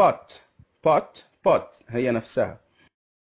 pot pot pot هي نفسها